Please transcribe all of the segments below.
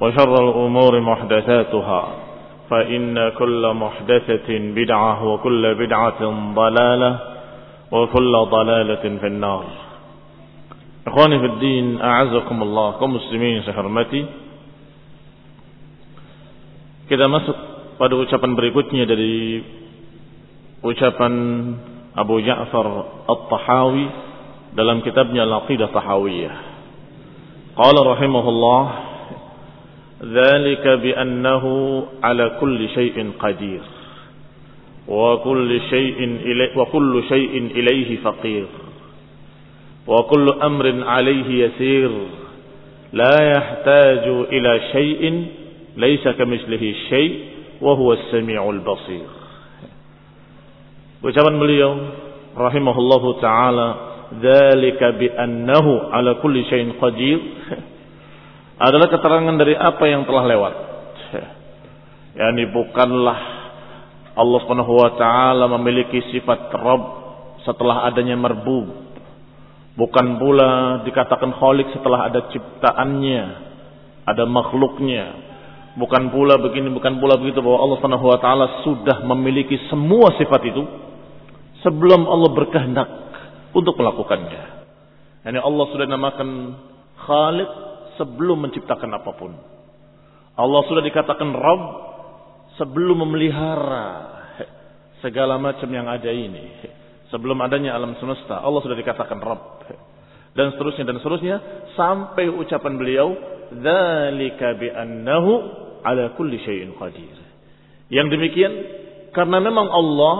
وشر الأمور محدثاتها فإن كل محدثة بدعة وكل بدعة ضلالة وكل ضلالة في النار إخواني في الدين أعزكم الله كم مسلمين سحرمتي كذا مسك pada ucapan berikutnya dari ucapan Abu Ja'far At-Tahawi dalam kitabnya Al-Aqidah Tahawiyah. Qala rahimahullah ذلك بأنه على كل شيء قدير. وكل شيء إلي وكل شيء إليه فقير. وكل أمر عليه يسير. لا يحتاج إلى شيء ليس كمثله شيء وهو السميع البصير. وجبن مليو رحمه الله تعالى ذلك بأنه على كل شيء قدير adalah keterangan dari apa yang telah lewat yakni bukanlah Allah Subhanahu wa taala memiliki sifat Rabb setelah adanya merbub Bukan pula dikatakan kholik setelah ada ciptaannya, ada makhluknya. Bukan pula begini, bukan pula begitu bahwa Allah Subhanahu wa taala sudah memiliki semua sifat itu sebelum Allah berkehendak untuk melakukannya. Yani Allah sudah namakan Khalik sebelum menciptakan apa pun. Allah sudah dikatakan Rabb sebelum memelihara segala macam yang ada ini. Sebelum adanya alam semesta, Allah sudah dikatakan Rabb. Dan seterusnya dan seterusnya sampai ucapan beliau, "Dzalika bi annahu ala kulli syai'in qadir." Yang demikian karena memang Allah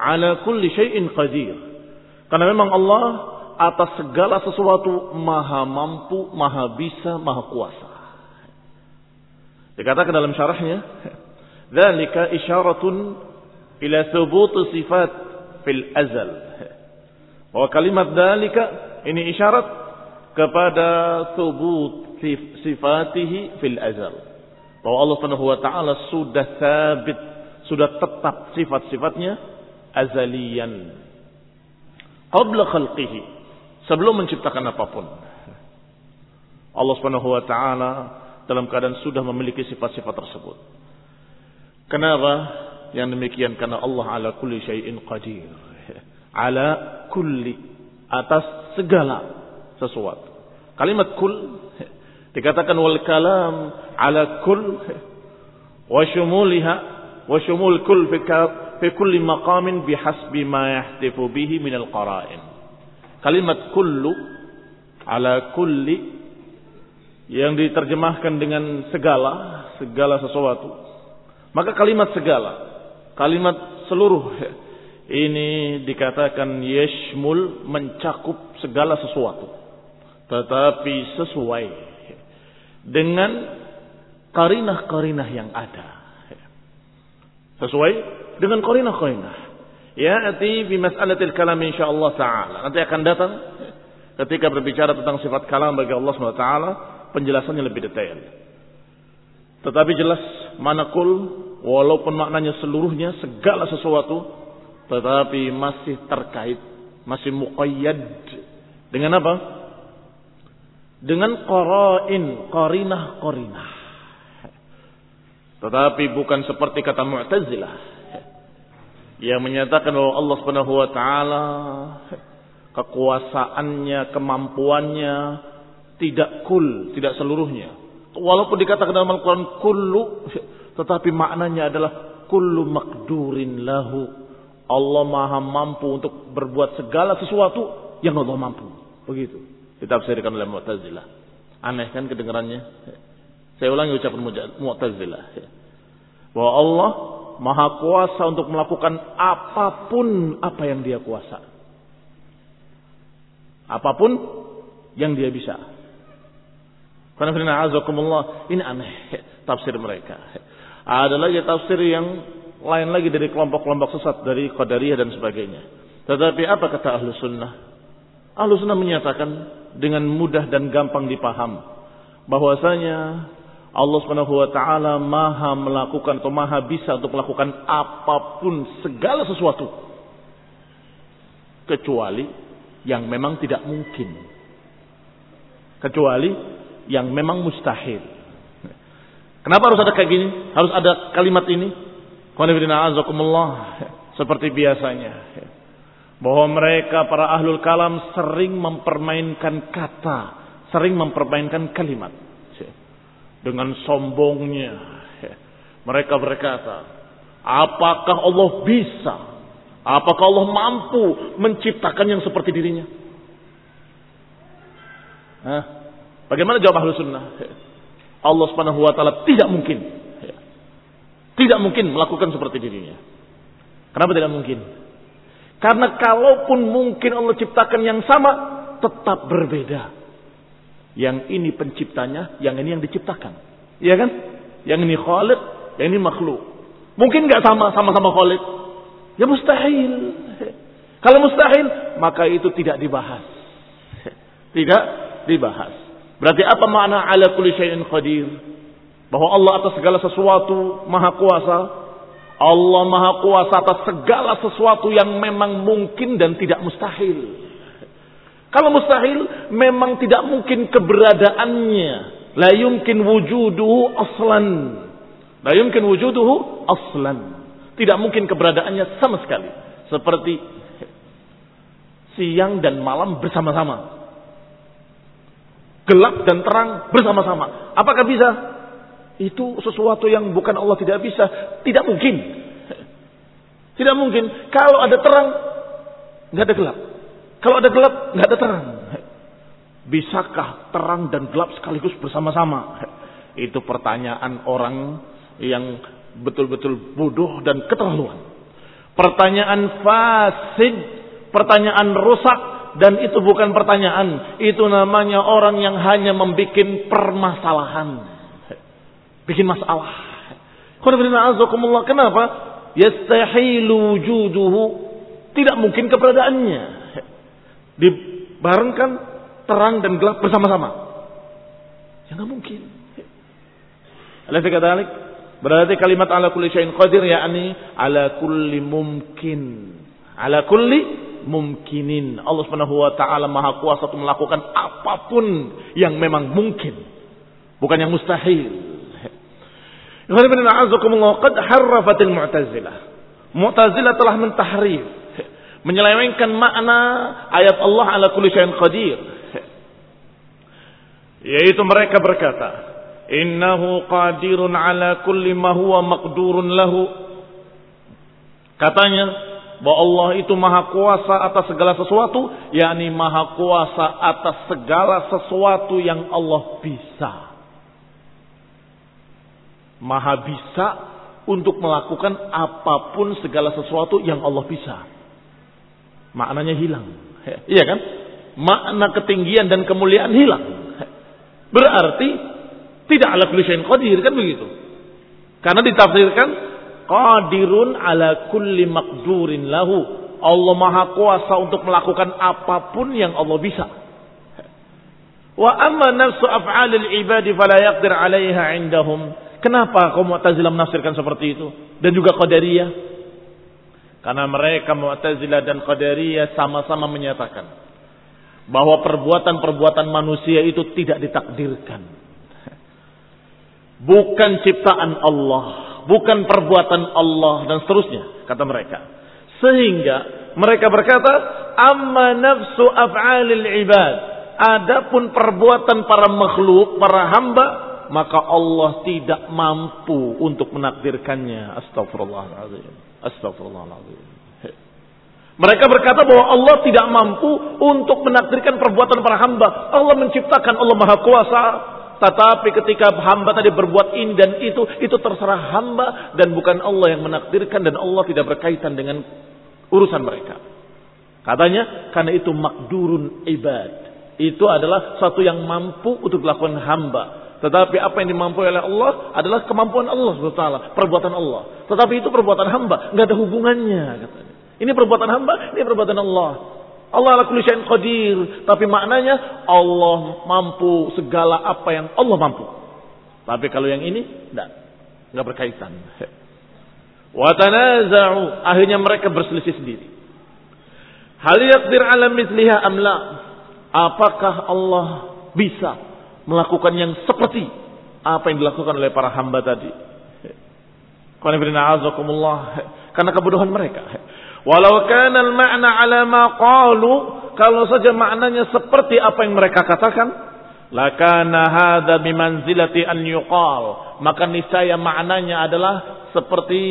ala kulli syai'in qadir. Karena memang Allah atas segala sesuatu maha mampu, maha bisa, maha kuasa. Dikatakan dalam syarahnya, "Dzalika isyaratun ila thubut sifat fil azal. Bahwa kalimat dalika ini isyarat kepada thubut sifatihi fil azal. Bahwa Allah Subhanahu wa taala sudah sabit, sudah tetap sifat-sifatnya azalian. Qabla khalqihi, sebelum menciptakan apa pun. Allah Subhanahu wa taala dalam keadaan sudah memiliki sifat-sifat tersebut. Kenapa? Yang demikian karena Allah ala kulli syai'in qadir. Ala kulli atas segala sesuatu. Kalimat kul dikatakan wal kalam ala kul wa syumuliha wa syumul kul fi, kulli maqamin bihasbi ma yahtifu bihi min al qara'in. Kalimat kullu ala kulli yang diterjemahkan dengan segala, segala sesuatu. Maka kalimat segala kalimat seluruh ini dikatakan yashmul mencakup segala sesuatu. Tetapi sesuai dengan karinah-karinah yang ada. Sesuai dengan karinah-karinah. Ya, ati bi mas'alatil kalam insyaallah taala. Nanti akan datang ketika berbicara tentang sifat kalam bagi Allah Subhanahu wa taala, penjelasannya lebih detail. Tetapi jelas manakul walaupun maknanya seluruhnya segala sesuatu tetapi masih terkait, masih muqayyad dengan apa? Dengan qara'in, qarinah, qarinah. Tetapi bukan seperti kata Mu'tazilah yang menyatakan bahwa Allah Subhanahu wa taala kekuasaannya, kemampuannya tidak kul, tidak seluruhnya. Walaupun dikatakan dalam Al-Qur'an kullu, tetapi maknanya adalah kullu makdurin lahu Allah maha mampu untuk berbuat segala sesuatu yang Allah mampu. Begitu. Ditafsirkan oleh Mu'tazilah. Aneh kan kedengarannya? Saya ulangi ucapan Mu'tazilah. Bahwa Allah maha kuasa untuk melakukan apa pun apa yang dia kuasa. Apa pun yang dia bisa. Karena ini aneh tafsir mereka. Ada lagi tafsir yang lain lagi dari kelompok-kelompok sesat dari Qadariyah dan sebagainya. Tetapi apa kata ahlu sunnah? Ahlu sunnah menyatakan dengan mudah dan gampang dipaham bahwasanya Allah Subhanahu wa taala maha melakukan atau maha bisa untuk melakukan apa pun segala sesuatu kecuali yang memang tidak mungkin. Kecuali yang memang mustahil. Kenapa harus ada kayak gini? Harus ada kalimat ini? Seperti biasanya. Bahwa mereka para ahlul kalam sering mempermainkan kata. Sering mempermainkan kalimat. Dengan sombongnya. Mereka berkata. Apakah Allah bisa? Apakah Allah mampu menciptakan yang seperti dirinya? Hah? Bagaimana jawab ahlul sunnah? Allah subhanahu wa ta'ala tidak mungkin tidak mungkin melakukan seperti dirinya. Kenapa tidak mungkin? Karena kalaupun mungkin Allah ciptakan yang sama, tetap berbeda. Yang ini penciptanya, yang ini yang diciptakan. Iya kan? Yang ini khalid, yang ini makhluk. Mungkin nggak sama, sama-sama khalid. Ya mustahil. Kalau mustahil, maka itu tidak dibahas. Tidak dibahas. Berarti apa makna ala kulli syai'in qadir? bahwa Allah atas segala sesuatu maha kuasa. Allah maha kuasa atas segala sesuatu yang memang mungkin dan tidak mustahil. Kalau mustahil memang tidak mungkin keberadaannya. La yumkin wujuduhu aslan. La yumkin wujuduhu aslan. Tidak mungkin keberadaannya sama sekali. Seperti siang dan malam bersama-sama. Gelap dan terang bersama-sama. Apakah bisa? Itu sesuatu yang bukan Allah tidak bisa. Tidak mungkin. Tidak mungkin. Kalau ada terang, nggak ada gelap. Kalau ada gelap, nggak ada terang. Bisakah terang dan gelap sekaligus bersama-sama? Itu pertanyaan orang yang betul-betul bodoh dan keterlaluan. Pertanyaan fasid, pertanyaan rusak, dan itu bukan pertanyaan. Itu namanya orang yang hanya membuat permasalahan bikin masalah. Kenapa? Yastahilu wujuduhu. Tidak mungkin keberadaannya. Dibarengkan terang dan gelap bersama-sama. Ya nggak mungkin. Alif kadalik. Berarti kalimat ala kulli syai'in qadir yakni ala kulli mumkin. Ala kulli mumkinin. Allah Subhanahu wa taala Maha Kuasa untuk melakukan apa pun yang memang mungkin, bukan yang mustahil. Qad harrafatil mu'tazilah. Mu'tazilah telah mentahrif. Menyelewengkan makna ayat Allah ala kulli syai'in qadir. Yaitu mereka berkata, Innahu qadirun ala kulli ma huwa maqdurun lahu. Katanya, bahwa Allah itu maha kuasa atas segala sesuatu, yakni maha kuasa atas segala sesuatu yang Allah bisa maha bisa untuk melakukan apa pun segala sesuatu yang Allah bisa. Maknanya hilang. Iya kan? Makna ketinggian dan kemuliaan hilang. Berarti tidak ala kulli syai'in qadir kan begitu. Karena ditafsirkan qadirun ala kulli maqdurin lahu. Allah Maha Kuasa untuk melakukan apa pun yang Allah bisa. Wa amma nafsu af'alil ibadi fala yaqdir 'alaiha 'indahum. Kenapa kaum Mu'tazilah menafsirkan seperti itu dan juga Qadariyah? Karena mereka Mu'tazilah dan Qadariyah sama-sama menyatakan bahwa perbuatan-perbuatan manusia itu tidak ditakdirkan. Bukan ciptaan Allah, bukan perbuatan Allah dan seterusnya kata mereka. Sehingga mereka berkata, "Amma nafsu af'alil ibad." Adapun perbuatan para makhluk, para hamba, maka Allah tidak mampu untuk menakdirkannya. Astagfirullahaladzim. Astagfirullahaladzim. Mereka berkata bahwa Allah tidak mampu untuk menakdirkan perbuatan para hamba. Allah menciptakan, Allah Maha Kuasa. Tetapi ketika hamba tadi berbuat ini dan itu, itu terserah hamba dan bukan Allah yang menakdirkan dan Allah tidak berkaitan dengan urusan mereka. Katanya karena itu makdurun ibad. Itu adalah satu yang mampu untuk dilakukan hamba. Tetapi apa yang dimampu oleh Allah adalah kemampuan Allah SWT. Perbuatan Allah. Tetapi itu perbuatan hamba. nggak ada hubungannya. Katanya. Ini perbuatan hamba, ini perbuatan Allah. Allah ala kulli qadir. Tapi maknanya Allah mampu segala apa yang Allah mampu. Tapi kalau yang ini, enggak. Enggak berkaitan. Watanaza'u. Akhirnya mereka berselisih sendiri. Hal yakdir ala misliha amla. Apakah Allah bisa melakukan yang seperti apa yang dilakukan oleh para hamba tadi? Karena kebodohan mereka. Walau kana al-ma'na ala ma qalu, kalau saja maknanya seperti apa yang mereka katakan, lakana hadza bimanzilati an yuqal. Maka niscaya maknanya adalah seperti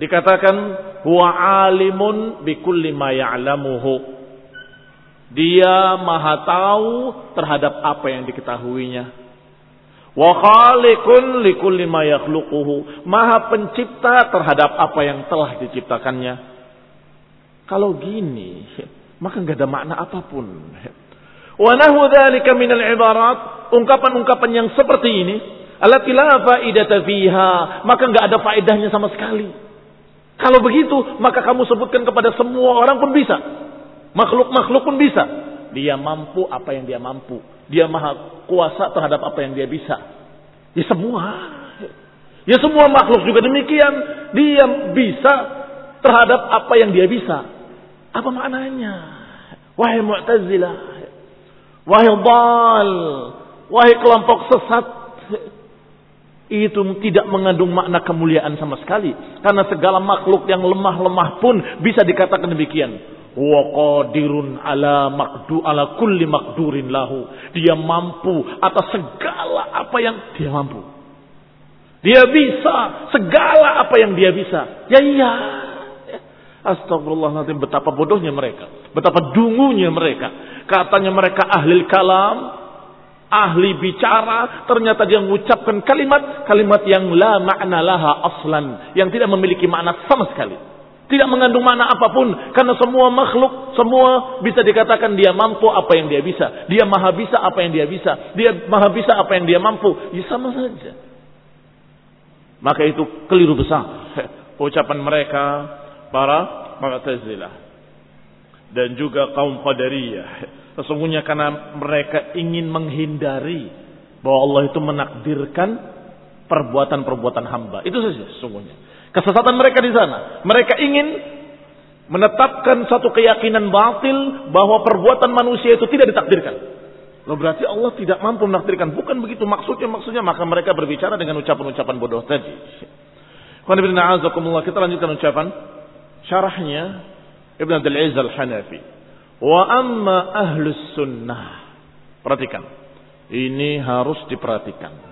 dikatakan huwa alimun bikulli ma ya'lamuhu. Dia maha tahu terhadap apa yang diketahuinya. Wa khaliqun likulli ma yakhluquhu. Maha pencipta terhadap apa yang telah diciptakannya. Kalau gini, maka nggak ada makna apa pun. Wa nahu dzalika min al-ibarat, ungkapan-ungkapan yang seperti ini, allati la faidata fiha, maka nggak ada faedahnya sama sekali. Kalau begitu, maka kamu sebutkan kepada semua orang pun bisa. Makhluk-makhluk pun bisa. Dia mampu apa yang dia mampu. Dia maha kuasa terhadap apa yang dia bisa. Ya semua. Ya semua makhluk juga demikian. Dia bisa terhadap apa yang dia bisa. Apa maknanya? Wahai Mu'tazilah, wahai Dal, wahai kelompok sesat, itu tidak mengandung makna kemuliaan sama sekali. Karena segala makhluk yang lemah-lemah pun bisa dikatakan demikian. Wa qadirun ala makdu ala kulli makdurin lahu. Dia mampu atas segala apa yang dia mampu. Dia bisa segala apa yang dia bisa. Ya iya. Astagfirullahaladzim betapa bodohnya mereka. Betapa dungunya mereka. Katanya mereka ahli kalam. Ahli bicara. Ternyata dia mengucapkan kalimat. Kalimat yang la makna laha aslan. Yang tidak memiliki makna sama sekali. Tidak mengandung makna apa pun. Karena semua makhluk. Semua bisa dikatakan dia mampu apa yang dia bisa. Dia maha bisa apa yang dia bisa. Dia maha bisa apa yang dia mampu. Ya sama saja. Maka itu keliru besar. Ucapan mereka para Mu'tazilah dan juga kaum Qadariyah. Sesungguhnya karena mereka ingin menghindari bahwa Allah itu menakdirkan perbuatan-perbuatan hamba. Itu saja sesungguhnya. Kesesatan mereka di sana. Mereka ingin menetapkan satu keyakinan batil bahwa perbuatan manusia itu tidak ditakdirkan. Loh berarti Allah tidak mampu menakdirkan. Bukan begitu maksudnya. Maksudnya maka mereka berbicara dengan ucapan-ucapan bodoh tadi. Kita lanjutkan ucapan syarahnya Ibn Abdul Aziz Al-Hanafi. Wa amma ahlus sunnah. Perhatikan. Ini harus diperhatikan.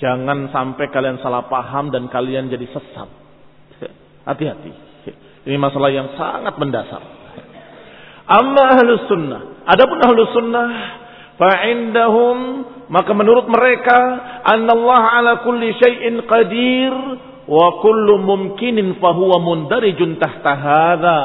Jangan sampai kalian salah paham dan kalian jadi sesat. Hati-hati. Ini masalah yang sangat mendasar. Amma ahlus sunnah. Adapun ahlus sunnah. Fa'indahum. Maka menurut mereka. Allah ala kulli syai'in qadir wa kullu mumkinin fahuwa mundarijun tahta hadha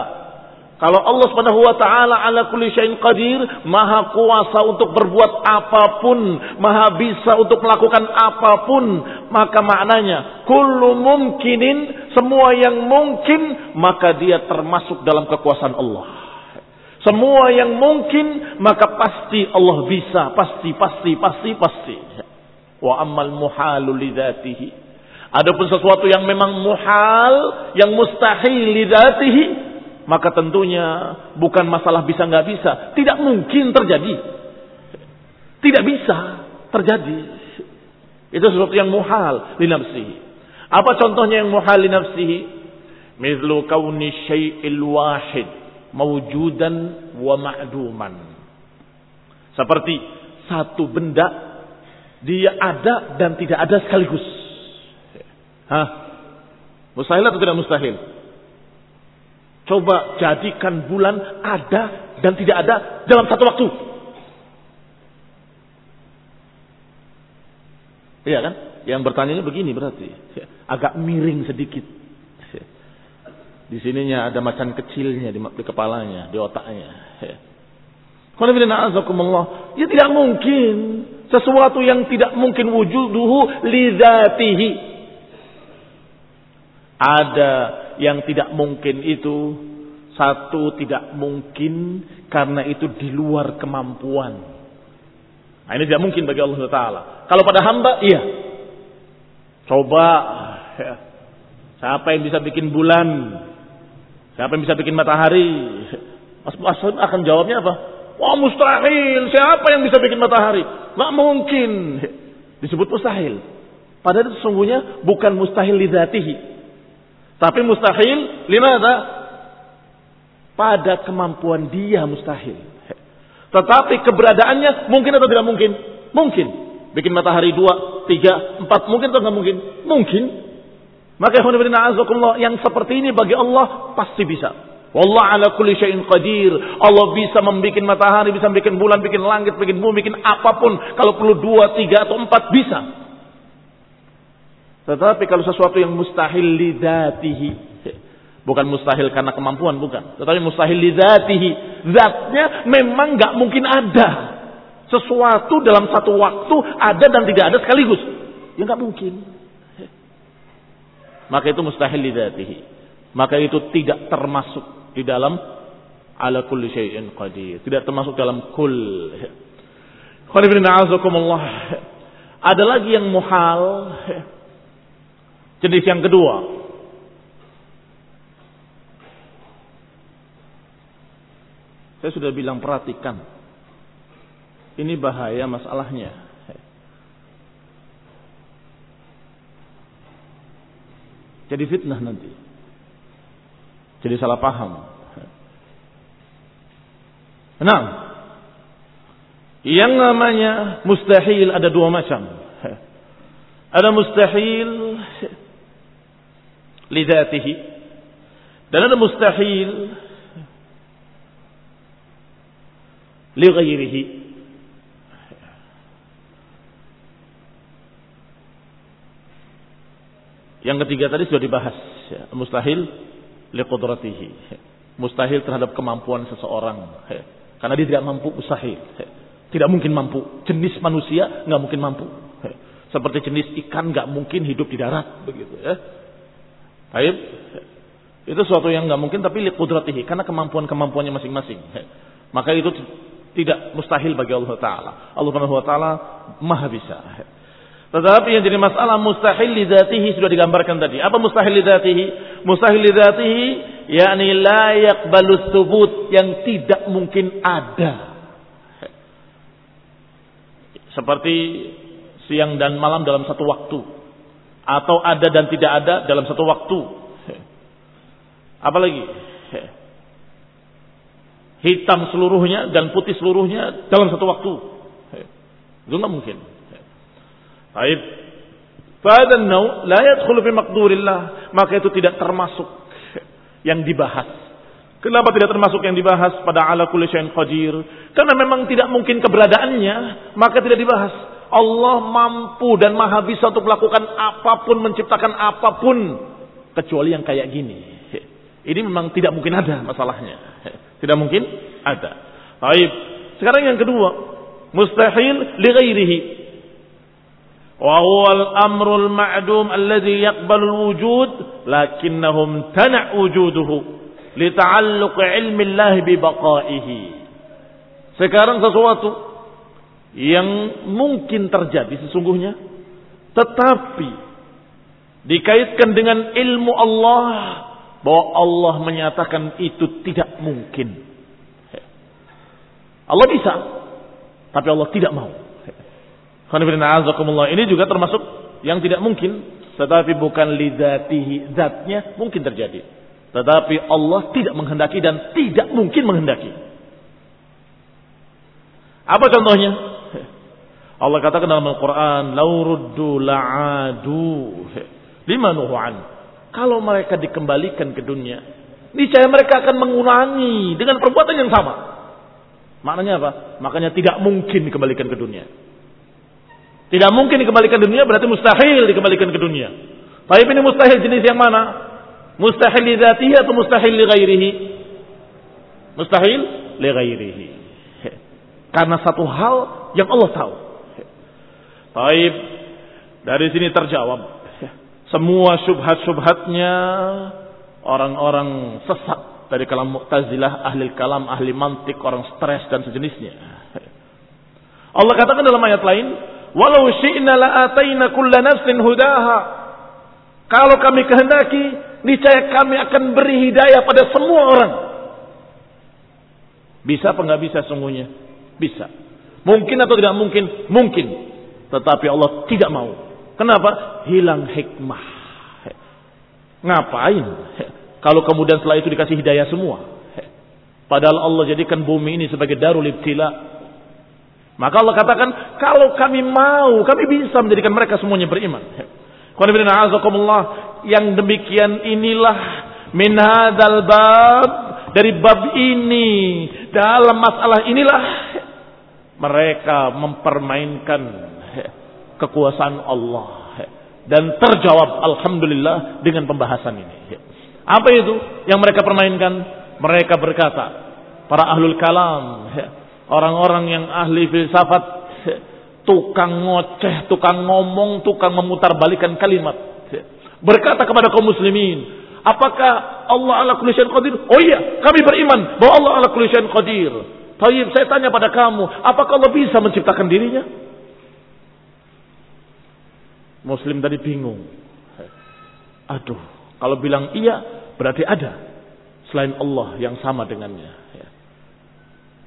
Kalau Allah Subhanahu wa taala ala kulli syai'in qadir, maha kuasa untuk berbuat apa pun, maha bisa untuk melakukan apa pun, maka maknanya kullu mumkinin, semua yang mungkin, maka dia termasuk dalam kekuasaan Allah. Semua yang mungkin, maka pasti Allah bisa, pasti, pasti, pasti, pasti. Wa ammal muhalu lidzatihi. Adapun sesuatu yang memang muhal, yang mustahil lidzatihi, maka tentunya bukan masalah bisa nggak bisa, tidak mungkin terjadi. Tidak bisa terjadi. Itu sesuatu yang muhal li nafsihi. Apa contohnya yang muhal li nafsihi? Mithlu kauni syai'il wahid mawjudan wa ma'duman. Seperti satu benda dia ada dan tidak ada sekaligus. Hah? Mustahil atau tidak mustahil? Coba jadikan bulan ada dan tidak ada dalam satu waktu. Iya kan? Yang bertanya begini berarti. Agak miring sedikit. Di sininya ada macan kecilnya di, di kepalanya, di otaknya. Ya tidak mungkin. Sesuatu yang tidak mungkin wujuduhu lidatihi. Ada yang tidak mungkin itu satu tidak mungkin karena itu di luar kemampuan. Nah, ini tidak mungkin bagi Allah Taala. Kalau pada hamba, iya. Coba, ya. siapa yang bisa bikin bulan? Siapa yang bisa bikin matahari? Mas Masud akan jawabnya apa? Wah mustahil. Siapa yang bisa bikin matahari? Nggak mungkin. Disebut mustahil. Padahal sesungguhnya bukan mustahil lidatihi. Tapi mustahil limada? Pada kemampuan dia mustahil. Tetapi keberadaannya mungkin atau tidak mungkin? Mungkin. Bikin matahari dua, tiga, empat. Mungkin atau tidak mungkin? Mungkin. Maka yang seperti ini bagi Allah pasti bisa. Wallah ala kulli syai'in qadir. Allah bisa membuat matahari, bisa membuat bulan, bikin langit, bikin bumi, bikin apa pun. Kalau perlu dua, tiga atau empat bisa. Tetapi kalau sesuatu yang mustahil lidatihi. Bukan mustahil karena kemampuan, bukan. Tetapi mustahil lidatihi. Zatnya memang nggak mungkin ada. Sesuatu dalam satu waktu ada dan tidak ada sekaligus. Ya nggak mungkin. Maka itu mustahil lidatihi. Maka itu tidak termasuk di dalam ala kulli syai'in qadir. Tidak termasuk dalam kul. Ada lagi yang muhal Jenis yang kedua. Saya sudah bilang perhatikan. Ini bahaya masalahnya. Jadi fitnah nanti. Jadi salah paham. Nah, yang namanya mustahil ada dua macam. Ada mustahil lidatihi dan ada mustahil li yang ketiga tadi sudah dibahas mustahil li qudratihi mustahil terhadap kemampuan seseorang. Karena dia tidak mampu mustahil. Tidak mungkin mampu. Jenis manusia nggak mungkin mampu. Seperti jenis ikan nggak mungkin hidup di darat begitu ya Baik. Itu suatu yang nggak mungkin tapi liqudratihi karena kemampuan-kemampuannya masing-masing. Maka itu tidak mustahil bagi Allah taala. Allah Subhanahu wa taala Maha bisa. Tetapi yang jadi masalah mustahil lidzatihi sudah digambarkan tadi. Apa mustahil lidzatihi? Mustahil lidzatihi yakni la yaqbalu thubut yang tidak mungkin ada. Seperti siang dan malam dalam satu waktu atau ada dan tidak ada dalam satu waktu. Apalagi hitam seluruhnya dan putih seluruhnya dalam satu waktu. Itu nggak mungkin. Baik. Fadhan nau la yadkhulu fi maqdurillah, maka itu tidak termasuk yang dibahas. Kenapa tidak termasuk yang dibahas pada ala kulli syai'in qadir? Karena memang tidak mungkin keberadaannya, maka tidak dibahas. Allah mampu dan maha bisa untuk melakukan apa pun, menciptakan apa pun. Kecuali yang kayak gini. Ini memang tidak mungkin ada masalahnya. Tidak mungkin ada. Baik. Sekarang yang kedua, mustahil li ghairihi. Wa huwa al-amru al-ma'dum alladhi yaqbalu al-wujud lakinnahum tana' wujuduhu li ta'alluq ilmi Allah bi baqaihi. Sekarang sesuatu yang mungkin terjadi sesungguhnya tetapi dikaitkan dengan ilmu Allah bahwa Allah menyatakan itu tidak mungkin. Allah bisa, tapi Allah tidak mau. Ini juga termasuk yang tidak mungkin, tetapi bukan lidatihi, zatnya mungkin terjadi. Tetapi Allah tidak menghendaki dan tidak mungkin menghendaki. Apa contohnya? Allah katakan dalam Al-Quran, Lauruddu la'adu lima nuhu'an. Kalau mereka dikembalikan ke dunia, niscaya mereka akan mengulangi dengan perbuatan yang sama. Maknanya apa? Makanya tidak mungkin dikembalikan ke dunia. Tidak mungkin dikembalikan ke dunia berarti mustahil dikembalikan ke dunia. Tapi ini mustahil jenis yang mana? Mustahil li atau mustahil li ghairihi? Mustahil li ghairihi. Karena satu hal yang Allah tahu. Baik, dari sini terjawab semua syubhat-syubhatnya orang-orang sesat dari kalam Mu'tazilah, ahli kalam, ahli mantik, orang stres dan sejenisnya. Allah katakan dalam ayat lain, "Walau syi'na la'ataina kulla nafsin hudaha." Kalau kami kehendaki, niscaya kami akan beri hidayah pada semua orang. Bisa apa enggak bisa sungguhnya? Bisa. Mungkin atau tidak mungkin? Mungkin. Tetapi Allah tidak mau. Kenapa? Hilang hikmah. Ngapain? Kalau kemudian setelah itu dikasih hidayah semua. Padahal Allah jadikan bumi ini sebagai darul ibtila. Maka Allah katakan, kalau kami mau, kami bisa menjadikan mereka semuanya beriman. Yang demikian inilah min hadzal bab dari bab ini dalam masalah inilah mereka mempermainkan kekuasaan Allah dan terjawab alhamdulillah dengan pembahasan ini. Apa itu yang mereka permainkan? Mereka berkata, para ahlul kalam, orang-orang yang ahli filsafat, tukang ngoceh, tukang ngomong, tukang memutar balikan kalimat. Berkata kepada kaum muslimin, apakah Allah ala kulli qadir? Oh iya, kami beriman bahwa Allah ala kulli qadir. Tayyib, saya tanya pada kamu, apakah Allah bisa menciptakan dirinya? Muslim tadi bingung. Aduh, kalau bilang iya berarti ada selain Allah yang sama dengannya.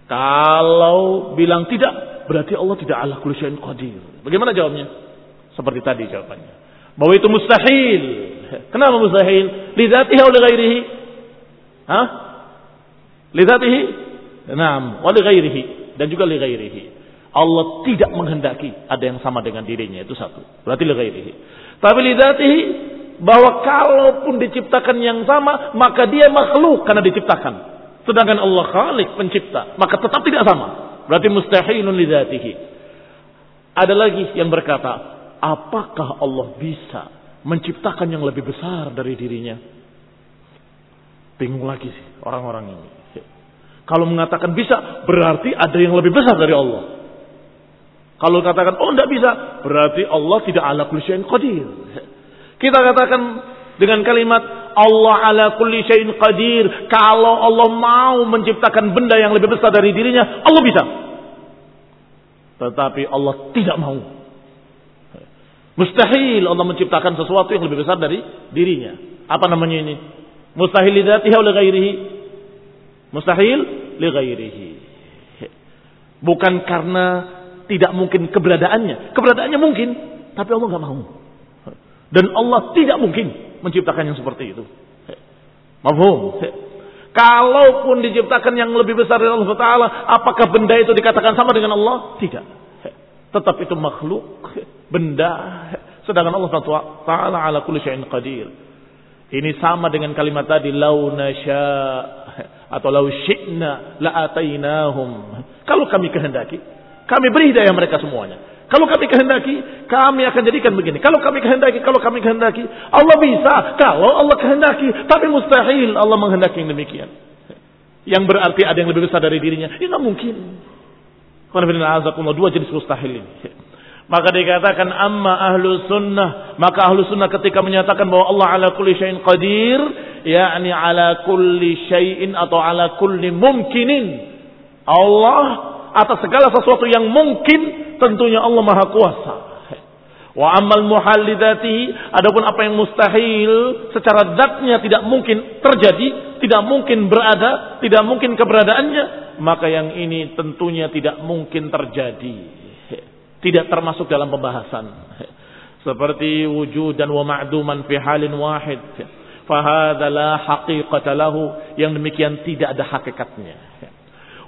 Kalau bilang tidak, berarti Allah tidak ala kulli qadir. Bagaimana jawabnya? Seperti tadi jawabannya. Bahwa itu mustahil. Kenapa mustahil? Lidzatihi atau lighairihi? Hah? Lidzatihi? Naam, wa lighairihi dan juga lighairihi. Allah tidak menghendaki ada yang sama dengan dirinya itu satu. Berarti lighairihi. Tapi lidatihi bahwa kalaupun diciptakan yang sama maka dia makhluk karena diciptakan. Sedangkan Allah Khalik pencipta, maka tetap tidak sama. Berarti mustahilun lidatihi. Ada lagi yang berkata, apakah Allah bisa menciptakan yang lebih besar dari dirinya? Bingung lagi sih orang-orang ini. Kalau mengatakan bisa, berarti ada yang lebih besar dari Allah. Kalau katakan, oh tidak bisa, berarti Allah tidak ala kulli syai'in qadir. Kita katakan dengan kalimat Allah ala kulli syai'in qadir. Kalau Allah mau menciptakan benda yang lebih besar dari dirinya, Allah bisa. Tetapi Allah tidak mau. Mustahil Allah menciptakan sesuatu yang lebih besar dari dirinya. Apa namanya ini? Mustahil li dzatihi wa ghairihi. Mustahil li ghairihi. Bukan karena tidak mungkin keberadaannya. Keberadaannya mungkin, tapi Allah nggak mau. Dan Allah tidak mungkin menciptakan yang seperti itu. Mahfum. Kalaupun diciptakan yang lebih besar dari Allah Taala, apakah benda itu dikatakan sama dengan Allah? Tidak. Tetap itu makhluk, benda. Sedangkan Allah Taala ala kulli syai'in qadir. Ini sama dengan kalimat tadi lau nasya atau lau syi'na la. Kalau kami kehendaki, kami beri hidayah mereka semuanya. Kalau kami kehendaki, kami akan jadikan begini. Kalau kami kehendaki, kalau kami kehendaki, Allah bisa. Kalau Allah kehendaki, tapi mustahil Allah menghendaki yang demikian. Yang berarti ada yang lebih besar dari dirinya. Ini nggak mungkin. Dua jenis mustahil ini. Maka dikatakan amma ahlu sunnah. Maka ahlu sunnah ketika menyatakan bahwa Allah ala kulli syai'in qadir. yakni ala kulli syai'in atau ala kulli mumkinin. Allah atas segala sesuatu yang mungkin. Tentunya Allah maha kuasa. Wa amal muhallidatihi. Adapun apa yang mustahil. Secara datnya tidak mungkin terjadi. Tidak mungkin berada. Tidak mungkin keberadaannya. Maka yang ini tentunya tidak mungkin terjadi tidak termasuk dalam pembahasan. Seperti wujud dan wa ma'duman fi halin wahid. Fahadha la haqiqata lahu. Yang demikian tidak ada hakikatnya.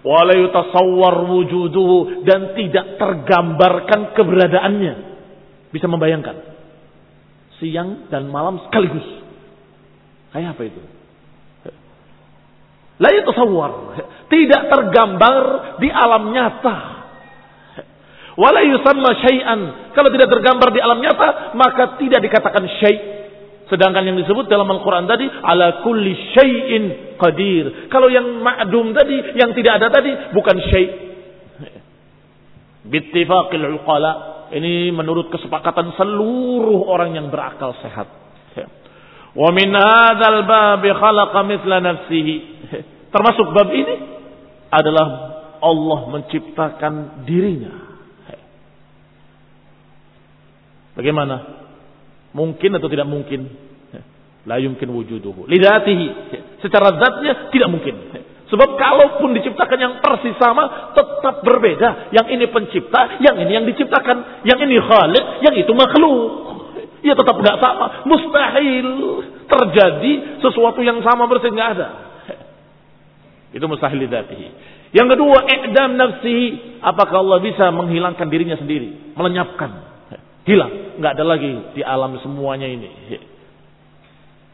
Wa la yutasawwar wujuduhu. Dan tidak tergambarkan keberadaannya. Bisa membayangkan. Siang dan malam sekaligus. Kayak apa itu? La yutasawwar. Tidak tergambar di alam nyata Wala yusamma syai'an. Kalau tidak tergambar di alam nyata, maka tidak dikatakan syai'. Sedangkan yang disebut dalam Al-Quran tadi, ala kulli syai'in qadir. Kalau yang ma'dum tadi, yang tidak ada tadi, bukan syai' bittifaqil uqala. Ini menurut kesepakatan seluruh orang yang berakal sehat. Wa min hadzal bab khalaqa mithla nafsihi. Termasuk bab ini adalah Allah menciptakan dirinya Bagaimana? Mungkin atau tidak mungkin? La yumkin wujuduhu. Lidatihi. Secara zatnya tidak mungkin. Sebab kalaupun diciptakan yang persis sama, tetap berbeda. Yang ini pencipta, yang ini yang diciptakan. Yang ini khalik, yang itu makhluk. Ya tetap tidak sama. Mustahil terjadi sesuatu yang sama persis nggak ada. Itu mustahil lidatihi. Yang kedua, i'dam nafsihi. Apakah Allah bisa menghilangkan dirinya sendiri? Melenyapkan. Hilang. Nggak ada lagi di alam semuanya ini.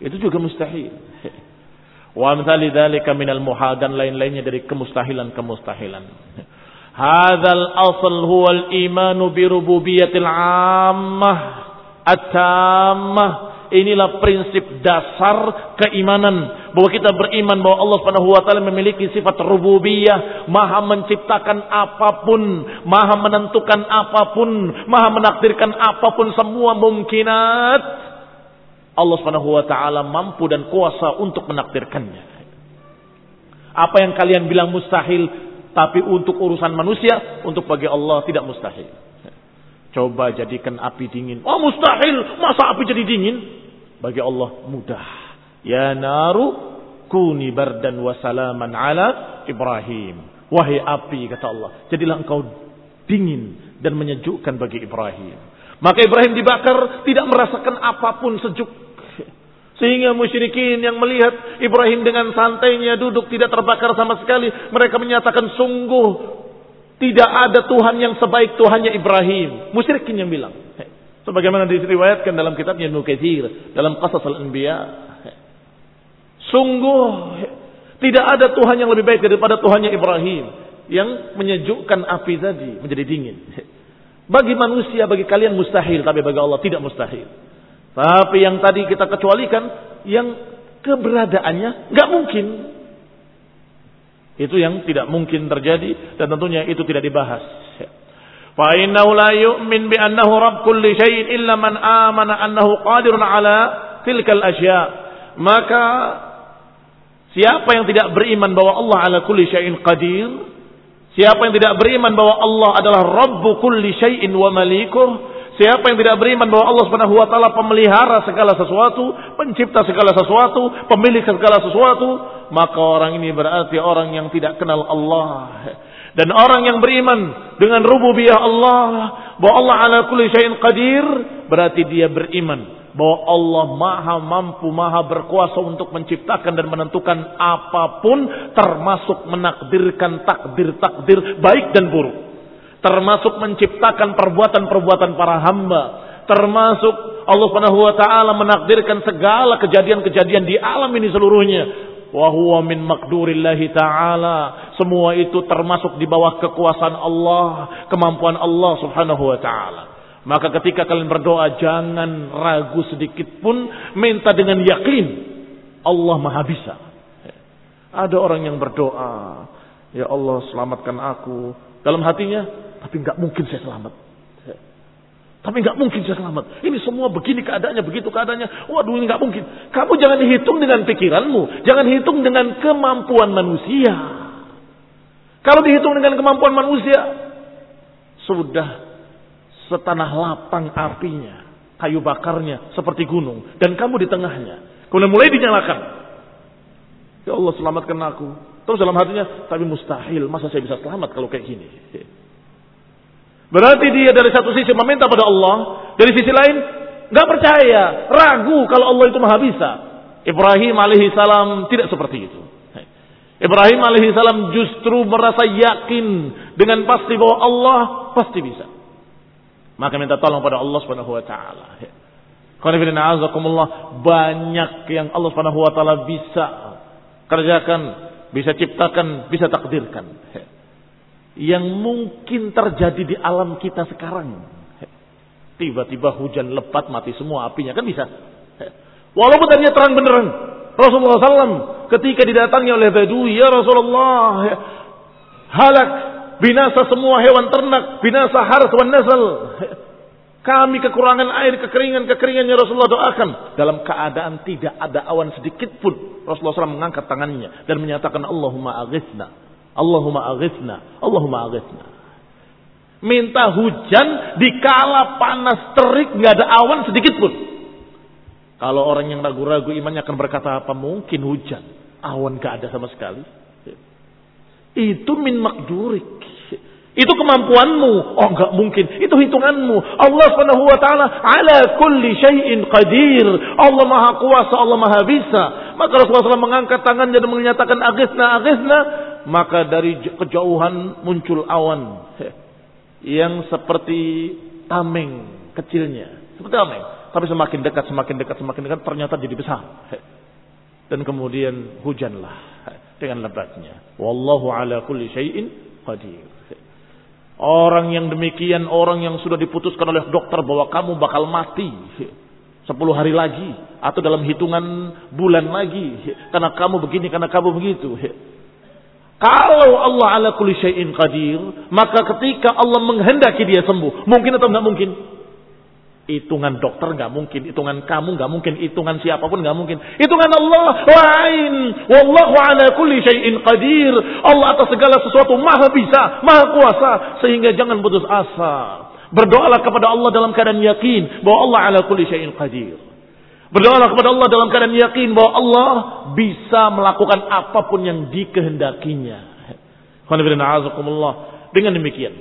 Itu juga mustahil. Wa amthali dzalika minal muhal dan lain-lainnya dari kemustahilan-kemustahilan. Hadzal asl huwa al-imanu bi rububiyatil 'ammah at-tammah inilah prinsip dasar keimanan bahwa kita beriman bahwa Allah Subhanahu wa taala memiliki sifat rububiyah, maha menciptakan apa pun, maha menentukan apa pun, maha menakdirkan apa pun semua mungkinat. Allah Subhanahu wa taala mampu dan kuasa untuk menakdirkannya. Apa yang kalian bilang mustahil tapi untuk urusan manusia, untuk bagi Allah tidak mustahil. Coba jadikan api dingin. Oh mustahil, masa api jadi dingin? Bagi Allah mudah. Ya naru kuni bardan wa salaman ala Ibrahim. Wahai api kata Allah, jadilah engkau dingin dan menyejukkan bagi Ibrahim. Maka Ibrahim dibakar tidak merasakan apa pun sejuk. Sehingga musyrikin yang melihat Ibrahim dengan santainya duduk tidak terbakar sama sekali. Mereka menyatakan sungguh tidak ada Tuhan yang sebaik Tuhannya Ibrahim. Musyrikin yang bilang. Sebagaimana diriwayatkan dalam kitabnya Ibnu dalam Qasas al-Anbiya. Sungguh tidak ada Tuhan yang lebih baik daripada Tuhannya Ibrahim yang menyejukkan api tadi menjadi dingin. Bagi manusia, bagi kalian mustahil, tapi bagi Allah tidak mustahil. Tapi yang tadi kita kecualikan, yang keberadaannya nggak mungkin. Itu yang tidak mungkin terjadi dan tentunya itu tidak dibahas. Fa innahu la yu'min bi annahu rabb kulli illa man amana annahu qadirun ala tilkal asya. Maka siapa yang tidak beriman bahwa Allah ala kulli syai'in qadir, siapa yang tidak beriman bahwa Allah adalah rabb kulli syai'in wa malikuh, Siapa yang tidak beriman bahwa Allah Subhanahu wa taala pemelihara segala sesuatu, pencipta segala sesuatu, pemilik segala sesuatu, maka orang ini berarti orang yang tidak kenal Allah. Dan orang yang beriman dengan rububiyah Allah, bahwa Allah ala kulli syai'in qadir, berarti dia beriman bahwa Allah maha mampu, maha berkuasa untuk menciptakan dan menentukan apa pun, termasuk menakdirkan takdir-takdir baik dan buruk. Termasuk menciptakan perbuatan-perbuatan para hamba, termasuk Allah Subhanahu wa taala menakdirkan segala kejadian-kejadian di alam ini seluruhnya wa huwa min maqdurillahi ta'ala. Semua itu termasuk di bawah kekuasaan Allah, kemampuan Allah Subhanahu wa taala. Maka ketika kalian berdoa jangan ragu sedikit pun, minta dengan yakin Allah Maha bisa. Ada orang yang berdoa, ya Allah selamatkan aku. Dalam hatinya, tapi nggak mungkin saya selamat. Tapi nggak mungkin saya selamat. Ini semua begini keadaannya, begitu keadaannya. Waduh ini nggak mungkin. Kamu jangan hitung dengan pikiranmu. Jangan hitung dengan kemampuan manusia. Kalau dihitung dengan kemampuan manusia, sudah setanah lapang apinya. Kayu bakarnya seperti gunung. Dan kamu di tengahnya. Kemudian mulai dinyalakan. Ya Allah selamatkan aku. Terus dalam hatinya, tapi mustahil. Masa saya bisa selamat kalau kayak gini. Berarti dia dari satu sisi meminta pada Allah, dari sisi lain nggak percaya, ragu kalau Allah itu maha bisa. Ibrahim alaihi salam tidak seperti itu. Ibrahim alaihi salam justru merasa yakin dengan pasti bahwa Allah pasti bisa. Maka minta tolong pada Allah Subhanahu wa taala. banyak yang Allah Subhanahu wa taala bisa kerjakan, bisa ciptakan, bisa takdirkan yang mungkin terjadi di alam kita sekarang. Tiba-tiba hujan lebat mati semua apinya kan bisa. Walaupun tadinya terang beneran. Rasulullah SAW ketika didatangi oleh Badui, ya Rasulullah, halak, binasa semua hewan ternak, binasa harus wan nasal. Kami kekurangan air, kekeringan-kekeringan ya Rasulullah doakan. Dalam keadaan tidak ada awan sedikit pun. Rasulullah SAW mengangkat tangannya dan menyatakan Allahumma aghithna. Allahumma aghithna, Allahumma aghithna. Minta hujan di kala panas terik nggak ada awan sedikit pun. Kalau orang yang ragu-ragu imannya akan berkata apa mungkin hujan, awan gak ada sama sekali. Itu min makdurik. Itu kemampuanmu. Oh enggak mungkin. Itu hitunganmu. Allah subhanahu wa ta'ala ala kulli syai'in qadir. Allah maha kuasa, Allah maha bisa. Maka Rasulullah SAW mengangkat tangannya dan menyatakan agisna, agisna maka dari kejauhan muncul awan yang seperti tameng kecilnya, seperti tameng. Tapi semakin dekat, semakin dekat, semakin dekat ternyata jadi besar. Dan kemudian hujanlah dengan lebatnya. Wallahu ala kulli syai'in qadir. Orang yang demikian, orang yang sudah diputuskan oleh dokter bahwa kamu bakal mati sepuluh hari lagi atau dalam hitungan bulan lagi karena kamu begini, karena kamu begitu. Kalau Allah ala kulli syai'in qadir, maka ketika Allah menghendaki dia sembuh, mungkin atau enggak mungkin? Hitungan dokter nggak mungkin, hitungan kamu nggak mungkin, hitungan siapa pun nggak mungkin. Hitungan Allah lain. Wallahu ala kulli syai'in qadir. Allah atas segala sesuatu maha bisa, maha kuasa. Sehingga jangan putus asa. Berdoalah kepada Allah dalam keadaan yakin bahwa Allah ala kulli syai'in qadir. Berdoalah kepada Allah dalam keadaan yakin bahwa Allah bisa melakukan apa pun yang dikehendakinya. Dengan demikian,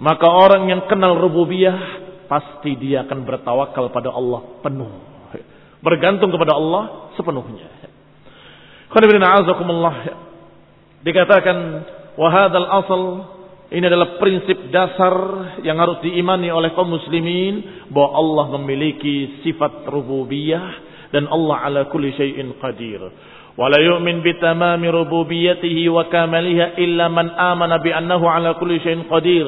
maka orang yang kenal rububiyah pasti dia akan bertawakal pada Allah penuh. Bergantung kepada Allah sepenuhnya. Dikatakan wahadal asal ini adalah prinsip dasar yang harus diimani oleh kaum muslimin bahwa Allah memiliki sifat rububiyah dan Allah ala kulli syai'in qadir. Wa la yu'min bi tamami rububiyyatihi wa kamaliha illa man amana bi annahu ala kulli syai'in qadir.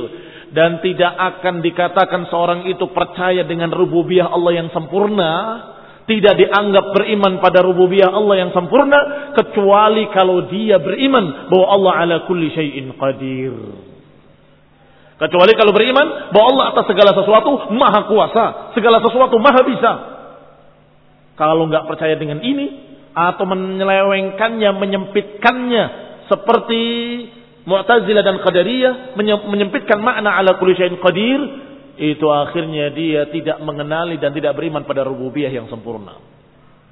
Dan tidak akan dikatakan seorang itu percaya dengan rububiyah Allah yang sempurna, tidak dianggap beriman pada rububiyah Allah yang sempurna kecuali kalau dia beriman bahwa Allah ala kulli syai'in qadir. Kecuali kalau beriman bahwa Allah atas segala sesuatu maha kuasa, segala sesuatu maha bisa. Kalau nggak percaya dengan ini atau menyelewengkannya, menyempitkannya seperti Mu'tazilah dan Qadariyah menyempitkan makna ala kulli syai'in qadir, itu akhirnya dia tidak mengenali dan tidak beriman pada rububiyah yang sempurna.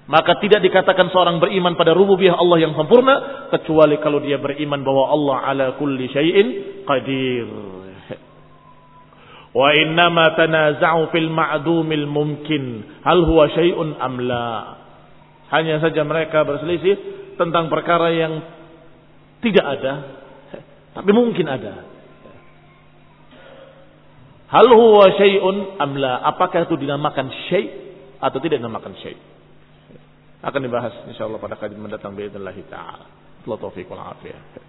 Maka tidak dikatakan seorang beriman pada rububiyah Allah yang sempurna kecuali kalau dia beriman bahwa Allah ala kulli syai'in qadir. Wa innama tanaza'u fil ma'dumil mumkin. Hal huwa syai'un am la. Hanya saja mereka berselisih tentang perkara yang tidak ada. Tapi mungkin ada. Hal huwa syai'un am la. Apakah itu dinamakan syai' atau tidak dinamakan syai'? Akan dibahas insyaallah pada kajian mendatang باذن taala. Allah taufiq wal afiyah.